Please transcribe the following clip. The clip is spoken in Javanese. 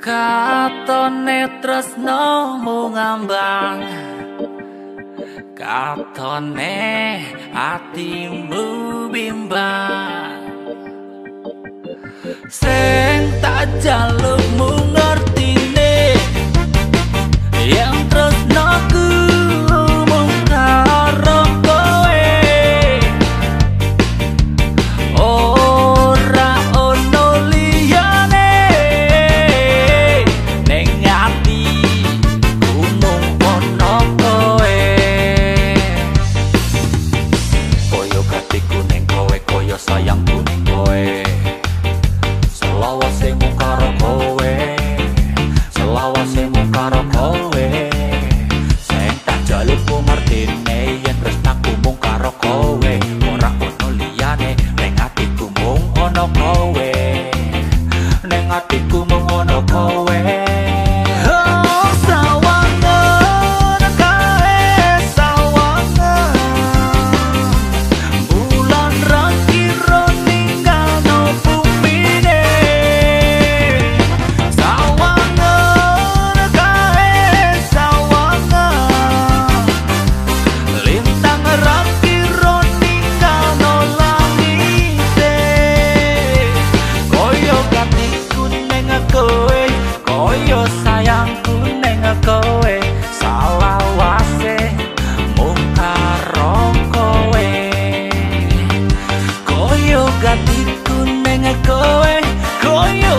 Katone tresno mu ngambang. Katone atimu bimbang. Seng tak jaluk mungo sayangku neng kowe salah wase mung karo kowe. Koyo gatiku neng kowe koyo